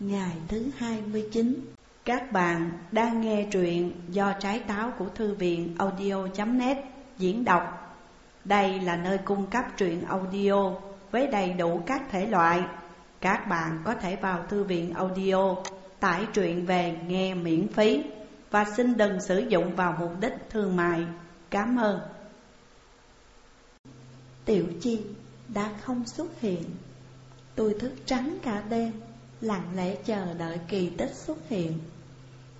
Ngày thứ 29 Các bạn đang nghe truyện do trái táo của thư viện audio.net diễn đọc. Đây là nơi cung cấp truyện audio với đầy đủ các thể loại. Các bạn có thể vào thư viện audio, tải truyện về nghe miễn phí Và xin đừng sử dụng vào mục đích thương mại. Cảm ơn. Tiểu Chi, đã không xuất hiện. Tôi thức trắng cả đêm. Lặng lẽ chờ đợi kỳ tích xuất hiện.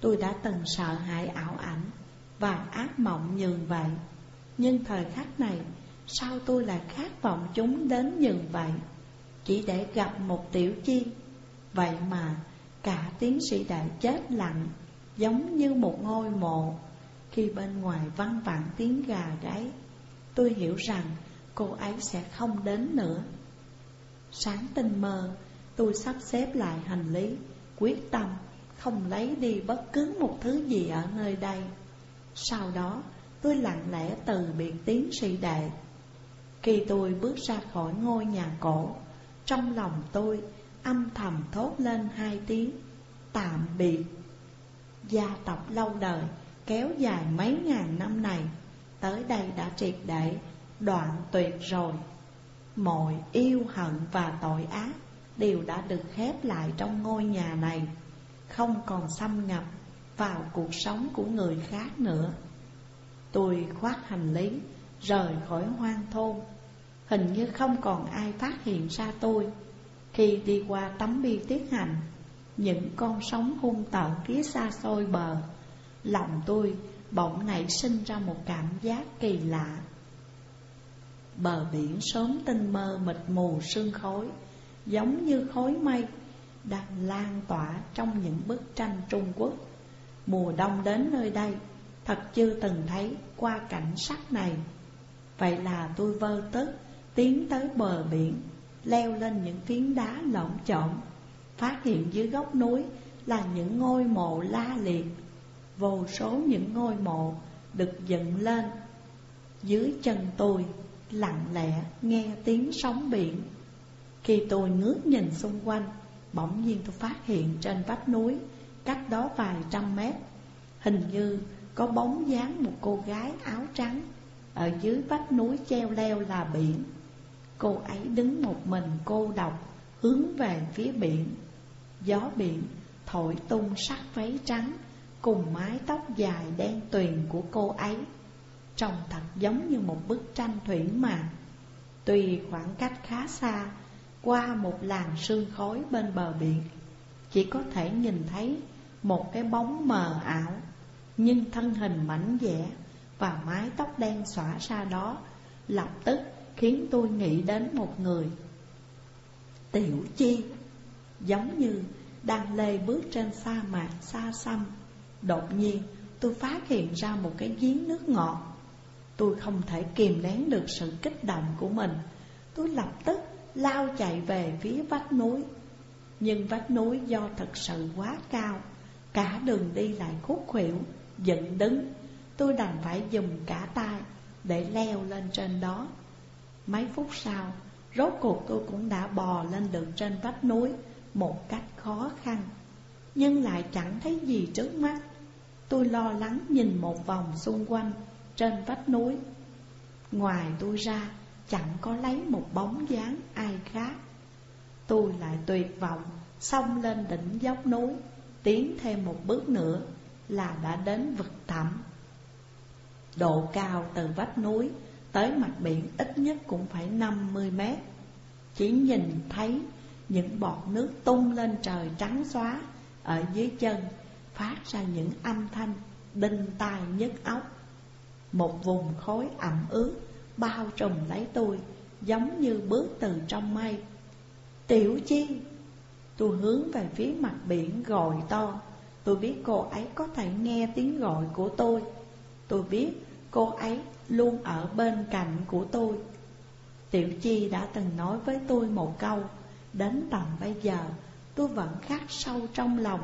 Tôi đã từng sợ hãi ảo ảnh Và ác mộng nhường vậy. Nhưng thời khắc này, Sao tôi lại khát vọng chúng đến nhường vậy? Chỉ để gặp một tiểu chi. Vậy mà, cả tiến sĩ đã chết lặng, Giống như một ngôi mộ. Khi bên ngoài văng vẳng tiếng gà gáy, Tôi hiểu rằng cô ấy sẽ không đến nữa. Sáng tinh mơ Tôi sắp xếp lại hành lý, Quyết tâm không lấy đi bất cứ một thứ gì ở nơi đây. Sau đó, tôi lặng lẽ từ biệt tiến sĩ đệ. Khi tôi bước ra khỏi ngôi nhà cổ, Trong lòng tôi âm thầm thốt lên hai tiếng, Tạm biệt. Gia tộc lâu đời, kéo dài mấy ngàn năm này, Tới đây đã triệt để đoạn tuyệt rồi. Mọi yêu hận và tội ác đều đã được khép lại trong ngôi nhà này, Không còn xâm nhập vào cuộc sống của người khác nữa. Tôi khoác hành lý, rời khỏi hoang thôn. Hình như không còn ai phát hiện ra tôi. Khi đi qua tấm bi tiết hành, Những con sóng hung tợn phía xa xôi bờ, Lòng tôi bỗng nảy sinh ra một cảm giác kỳ lạ. Bờ biển sớm tinh mơ mịt mù sương khói Giống như khối mây, Đang lan tỏa trong những bức tranh Trung Quốc. Mùa đông đến nơi đây, Thật chưa từng thấy qua cảnh sắc này. Vậy là tôi vơ tức Tiến tới bờ biển, Leo lên những phiến đá lộn trộn Phát hiện dưới góc núi Là những ngôi mộ la liệt. Vô số những ngôi mộ Được dựng lên. Dưới chân tôi, lặng lẽ nghe tiếng sóng biển. Khi tôi ngước nhìn xung quanh, Bỗng nhiên tôi phát hiện trên vách núi, Cách đó vài trăm mét, Hình như có bóng dáng một cô gái áo trắng Ở dưới vách núi treo leo là biển Cô ấy đứng một mình cô độc Hướng về phía biển Gió biển thổi tung sắc váy trắng Cùng mái tóc dài đen tuyền của cô ấy, Trông thật giống như một bức tranh thủy mặc. Tuy khoảng cách khá xa qua một làn sương khói bên bờ biển. Chỉ có thể nhìn thấy một cái bóng mờ ảo, Nhưng thân hình mảnh dẻ và mái tóc đen xõa ra đó Lập tức khiến tôi nghĩ đến một người. Tiểu Chi, Giống như đang lê bước trên sa mạc xa xăm, Đột nhiên tôi phát hiện ra một cái giếng nước ngọt. Tôi không thể kìm nén được sự kích động của mình. Tôi lập tức lao chạy về phía vách núi. Nhưng vách núi do thật sự quá cao Cả đường đi lại khúc khuỷu, dựng đứng. Tôi đành phải dùng cả tay để leo lên trên đó. Mấy phút sau, rốt cuộc tôi cũng đã bò lên được trên vách núi Một cách khó khăn. Nhưng lại chẳng thấy gì trước mắt. Tôi lo lắng nhìn một vòng xung quanh trên vách núi. Ngoài tôi ra chẳng có lấy một bóng dáng ai khác. Tôi lại tuyệt vọng, xông lên đỉnh dốc núi, Tiến thêm một bước nữa là đã đến vực thẳm. Độ cao từ vách núi tới mặt biển ít nhất cũng phải 50 mét. Chỉ nhìn thấy những bọt nước tung lên trời trắng xóa Ở dưới chân, phát ra những âm thanh đinh tai nhức óc. Một vùng khối ẩm ướt bao trùm lấy tôi, Giống như bước từ trong mây. Tiểu chi, Tôi hướng về phía mặt biển gọi to. Tôi biết cô ấy có thể nghe tiếng gọi của tôi. Tôi biết cô ấy luôn ở bên cạnh của tôi. Tiểu Chi đã từng nói với tôi một câu, Đến tận bây giờ, tôi vẫn khắc sâu trong lòng.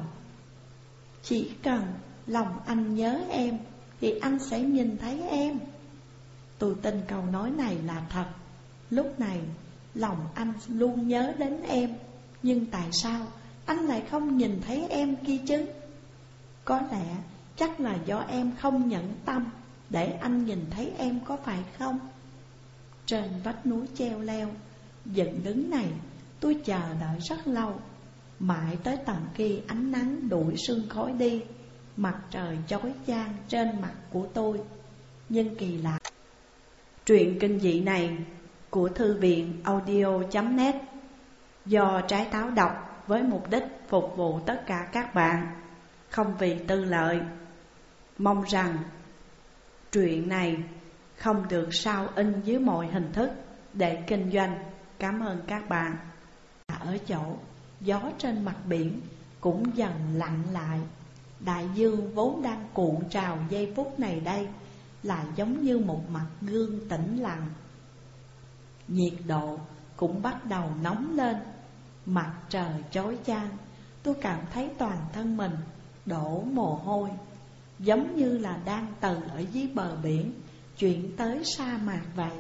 Chỉ cần lòng anh nhớ em, thì anh sẽ nhìn thấy em. Tôi tin câu nói này là thật. Lúc này, lòng anh luôn nhớ đến em. Nhưng tại sao Anh lại không nhìn thấy em kia chứ? Có lẽ chắc là do em không nhẫn tâm Để anh nhìn thấy em có phải không? Trên vách núi treo leo, Dựng đứng này, tôi chờ đợi rất lâu. Mãi tới tận khi ánh nắng đuổi sương khói đi, Mặt trời chói chang trên mặt của tôi. Nhưng kỳ lạ Truyện kinh dị này của thư viện audio.net Do trái táo đọc với mục đích phục vụ tất cả các bạn. Không vì tư lợi, Mong rằng truyện này không được sao in dưới mọi hình thức để kinh doanh. Cảm ơn các bạn. Ở chỗ, gió trên mặt biển cũng dần lặng lại. Đại dương vốn đang cuộn trào giây phút này đây. Là giống như một mặt gương tĩnh lặng. Nhiệt độ cũng bắt đầu nóng lên. Mặt trời chói chang, Tôi cảm thấy toàn thân mình đổ mồ hôi, Giống như là đang từ ở dưới bờ biển Chuyển tới sa mạc vậy.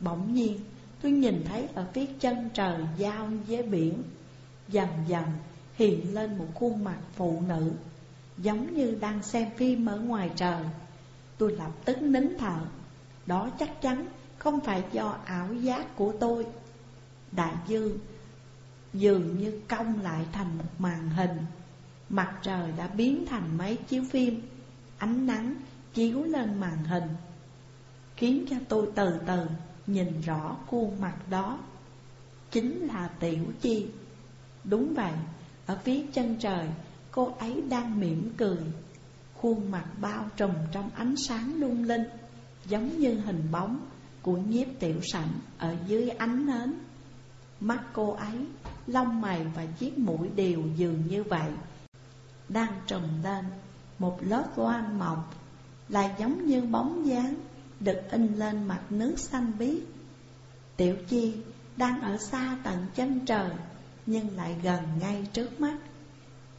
Bỗng nhiên, tôi nhìn thấy ở phía chân trời giao với biển, Dần dần hiện lên một khuôn mặt phụ nữ, Giống như đang xem phim ở ngoài trời. Tôi lập tức nín thở. Đó chắc chắn không phải do ảo giác của tôi. Đại dương dường như cong lại thành một màn hình. Mặt trời đã biến thành mấy chiếu phim. Ánh nắng chiếu lên màn hình. Khiến cho tôi từ từ nhìn rõ khuôn mặt đó. Chính là Tiểu Chi. Đúng vậy, ở phía chân trời cô ấy đang mỉm cười. Khuôn mặt bao trùm trong ánh sáng lung linh Giống như hình bóng của nhiếp tiểu sảnh ở dưới ánh nến. Mắt cô ấy, lông mày và chiếc mũi đều dường như vậy Đang trùm lên một lớp loang mọc Lại giống như bóng dáng được in lên mặt nước xanh biếc. Tiểu Chi đang ở xa tận chân trời Nhưng lại gần ngay trước mắt.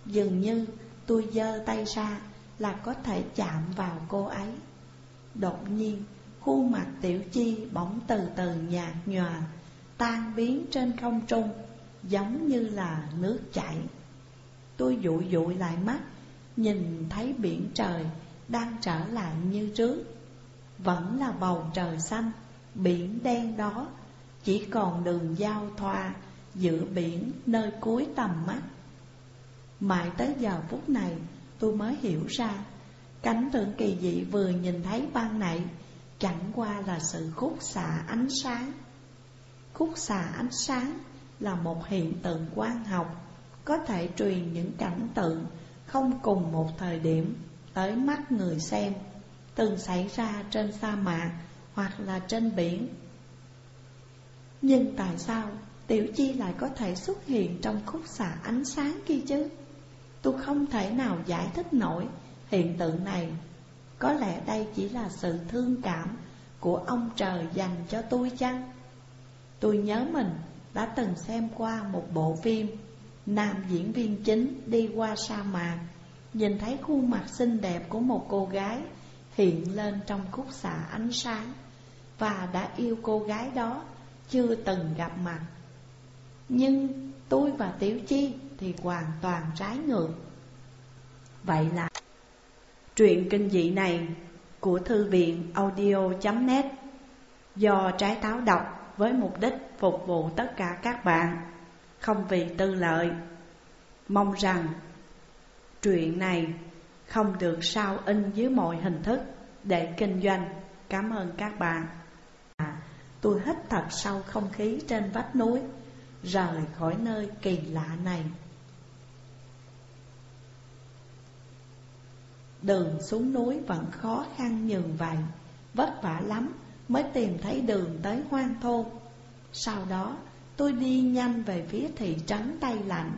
Dường như tôi giơ tay ra là có thể chạm vào cô ấy. Đột nhiên, khuôn mặt Tiểu Chi bỗng từ từ nhạt nhòa, Tan biến trên không trung, Giống như là nước chảy. Tôi dụi dụi lại mắt, Nhìn thấy biển trời đang trở lại như trước. Vẫn là bầu trời xanh, Biển đen đó, Chỉ còn đường giao thoa Giữa biển nơi cuối tầm mắt. Mãi tới giờ phút này tôi mới hiểu ra, Cảnh tượng kỳ dị vừa nhìn thấy ban nãy Chẳng qua là sự khúc xạ ánh sáng. Khúc xạ ánh sáng là một hiện tượng quan học, Có thể truyền những cảnh tượng không cùng một thời điểm Tới mắt người xem, Từng xảy ra trên sa mạc hoặc là trên biển. Nhưng tại sao Tiểu Chi lại có thể xuất hiện trong khúc xạ ánh sáng kia chứ? Tôi không thể nào giải thích nổi hiện tượng này, Có lẽ đây chỉ là sự thương cảm của ông trời dành cho tôi chăng? Tôi nhớ mình đã từng xem qua một bộ phim, Nam diễn viên chính đi qua sa mạc, Nhìn thấy khuôn mặt xinh đẹp của một cô gái Hiện lên trong khúc xạ ánh sáng Và đã yêu cô gái đó Chưa từng gặp mặt Nhưng tôi và Tiểu Chi thì hoàn toàn trái ngược. Vậy là Truyện kinh dị này của thư viện audio.net Do trái táo đọc với mục đích phục vụ tất cả các bạn Không vì tư lợi. Mong rằng truyện này không được sao in dưới mọi hình thức để kinh doanh. Cảm ơn các bạn. À, Tôi hít thật sâu không khí trên vách núi Rời khỏi nơi kỳ lạ này. Đường xuống núi vẫn khó khăn nhường vậy Vất vả lắm mới tìm thấy đường tới hoang thôn Sau đó, tôi đi nhanh về phía thị trấn Tây Lạnh.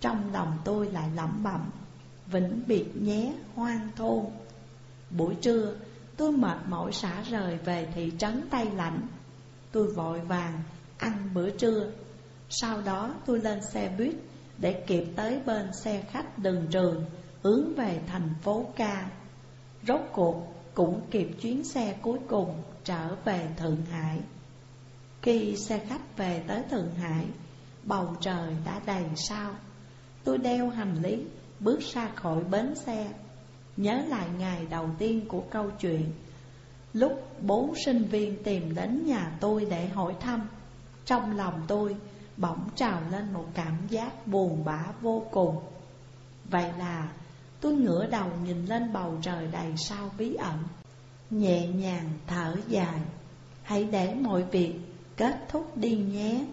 Trong lòng tôi lại lẩm bẩm, Vĩnh biệt nhé, hoang thôn Buổi trưa, tôi mệt mỏi xả rời về thị trấn Tây Lạnh. Tôi vội vàng ăn bữa trưa. Sau đó, tôi lên xe buýt để kịp tới bên xe khách đường trường hướng về thành phố ca. Rốt cuộc cũng kịp chuyến xe cuối cùng trở về Thượng Hải. Khi xe khách về tới Thượng Hải, bầu trời đã đầy sao, Tôi đeo hành lý bước ra khỏi bến xe Nhớ lại ngày đầu tiên của câu chuyện Lúc bốn sinh viên tìm đến nhà tôi để hỏi thăm Trong lòng tôi bỗng trào lên một cảm giác buồn bã vô cùng Vậy là tôi ngửa đầu nhìn lên bầu trời đầy sao bí ẩn. Nhẹ nhàng thở dài. Hãy để mọi việc kết thúc đi nhé.